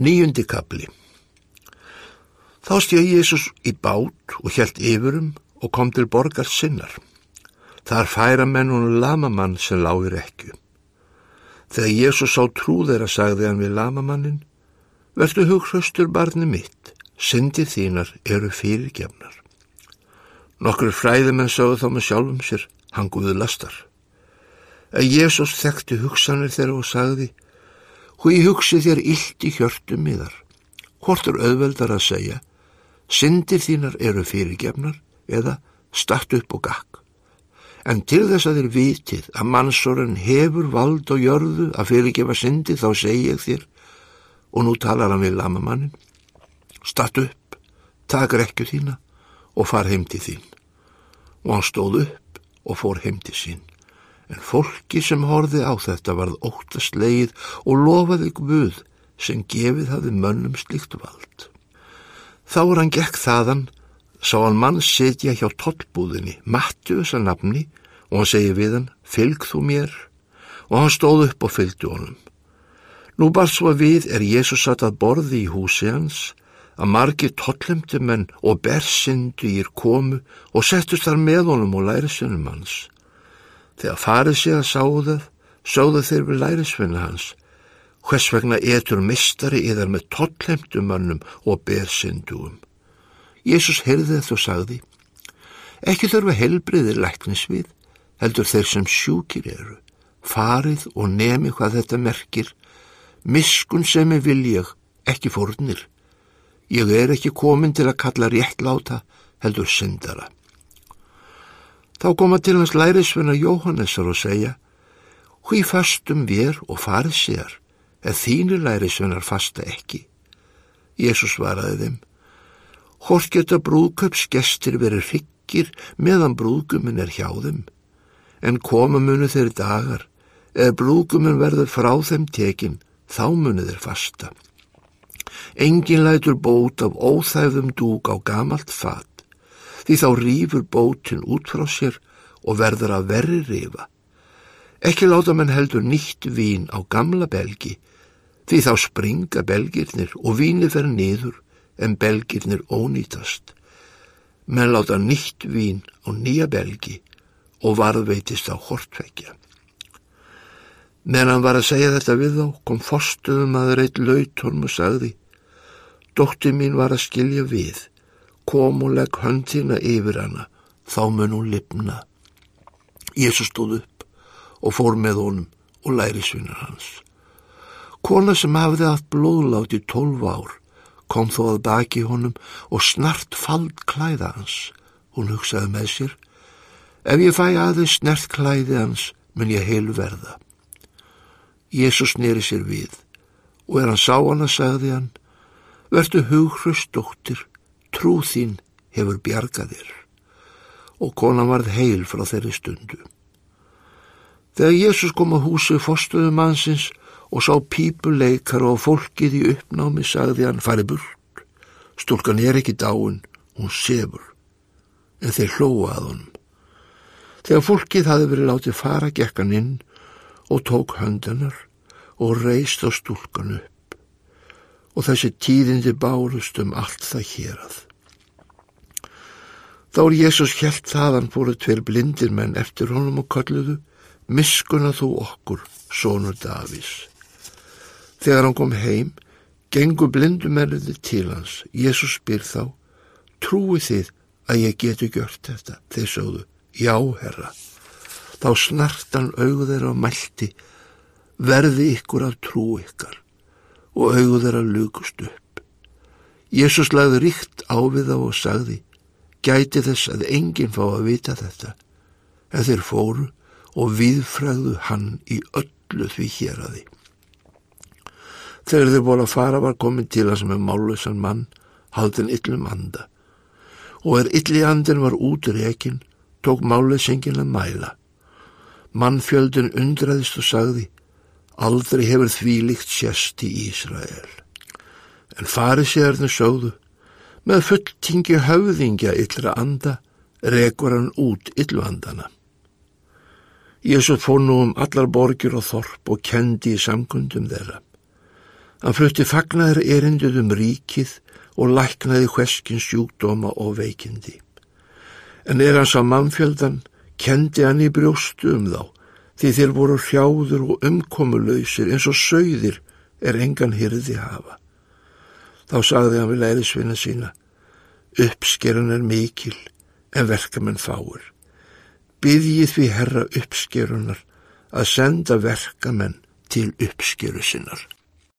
Nýjundi kapli Þá stjæði Jésús í bát og hjælt yfirum og kom til borgar sinnar. Þar færa menn hún lamamann sem lági rekju. Þegar Jésús sá trú þeirra sagði hann við lamamannin Vertu hughröstur barni mitt, syndir þínar eru fyrirgefnar. Nokkur fræðimenn sögðu þá með sjálfum sér, hann guði lastar. Að Jésús þekkti hugsanir þeirra og sagði Hví hugsi þér illt í hjörtum miðar. Hvort er auðveldar að segja, syndir þínar eru fyrirgefnar eða statt upp og gakk. En til þess að þér vitið að mannsorinn hefur vald og jörðu að fyrirgefa syndi þá segi ég þér, og nú talar hann við lamamannin, statt upp, tak rekju þína og far heim til þín. Og hann stóð upp og fór heim til sín. En fólki sem horfi á þetta varð óttast leið og lofaði Guð sem gefið hafi mönnum slíkt vald. Þá er hann gekk þaðan, sá hann mann setja hjá tollbúðinni, Mattius að nafni, og hann segi við hann, fylg þú mér, og hann stóð upp og fylgdi honum. Nú bara svo við er Jésús satt að borði í húsi hans, að margi tollemdu menn og bersindu ír komu og settust þar með honum og lærisunum hans. Þegar farið sig að sáðu, sáðu þeir við lærisvinna hans. Hvers vegna etur mistari yðar með tollemtumönnum og bersindúum. Jésús heyrði þetta og sagði, ekki þurfa helbriðir læknis við, heldur þeir sem sjúkir eru. Farið og nemi hvað þetta merkir, miskun sem er viljag, ekki fórnir. Ég er ekki komin til að kalla réttláta, heldur syndara. Þá koma til hans lærisvenna Jóhannesar og segja, hví fastum við og farið sér, eða þínir lærisvennar fasta ekki. Jésús svaraði þeim, hvort geta brúðköpsgestir verið ryggir meðan brúðgumin er hjá þeim, en koma munu þeir dagar, eða brúðgumin verður frá þeim tekin, þá munu þeir fasta. Engin lætur bót af óþæfðum dúk á gamalt fat, því þá rýfur bótin út frá sér og verður að verri rifa. Ekki láta mann heldur nýtt vín á gamla belgi, því þá springa belgirnir og víni fer niður en belgirnir ónýtast. Menn láta nýtt vín á nýja belgi og varðveitist á hortveikja. Meðan hann var að segja þetta við þá, kom forstuðum að reitt lautorm og sagði, Dóttir mín var að skilja við, kom og legg höndina yfir hana, þá mun hún lifna. Jésu stóð upp og fór með honum og læri svinar hans. Kona sem hafði haft blóðlátt í tólf ár kom þó að baki honum og snart fald klæða hans. Hún hugsaði með sér, ef ég fæ aðeins snert klæði hans mun ég heilu verða. Jésús nýri sér við og er hann sá hann að sagði hann, verðu hughrust dóttir, trú þín hefur bjargaðir og konan varð heil frá þeirri stundu. Þegar Jésús kom að húsi fórstuðu mannsins og sá pípuleikar og fólkið í uppnámi sagði hann fari burt. Stúlkan er ekki dáin, hún sefur, en þeir hlóa að honum. Þegar fólkið hafi verið látið fara gekkan inn og tók höndanar og reist á stúlkan upp og þessi tíðindi bárust um allt það hér að. Þá er Jésús helt þaðan fóru tver blindir menn eftir honum og kalluðu, miskuna þú okkur, sónur Davís. Þegar hann kom heim, gengu blindumenniði til hans. Jésús spyr þá, trúi þið að ég geti gjört þetta? Þeir sögðu, já, herra. Þá snart hann auðu þeirra á mælti, verði ykkur af trú ykkar og auðu þeirra lukust upp. Jésús lagði ríkt á við þá og sagði, gæti þess að enginn fá að vita þetta, en þeir fóru og viðfræðu hann í öllu því hér að því. Þegar þeir að fara var komin til að sem er málusan mann, haldin yllum anda, og er ylli andin var út rekin, tók málusengin að mæla. Mannfjöldin undraðist og sagði, aldrei hefur því líkt sérst í Ísrael. En farið sérna sögðu, Með fulltingi höfðingja yllra anda rekur hann út illvandana. Jésu fór nú um allar borgir og þorp og kendi í samkundum þeirra. Hann flutti fagnar erindið um ríkið og læknaði hverskins sjúkdóma og veikindi. En er hans á mannfjöldan, kendi hann í brjóstu um þá, því þeir voru hljáður og umkomulöysir eins og sögðir er engan hyrði hafa. Þá sagði hann við lærisvinna sína, uppskerun er mikil en verkamenn fáur. Byðjið því herra uppskerunar að senda verkamenn til uppskeru sinnar.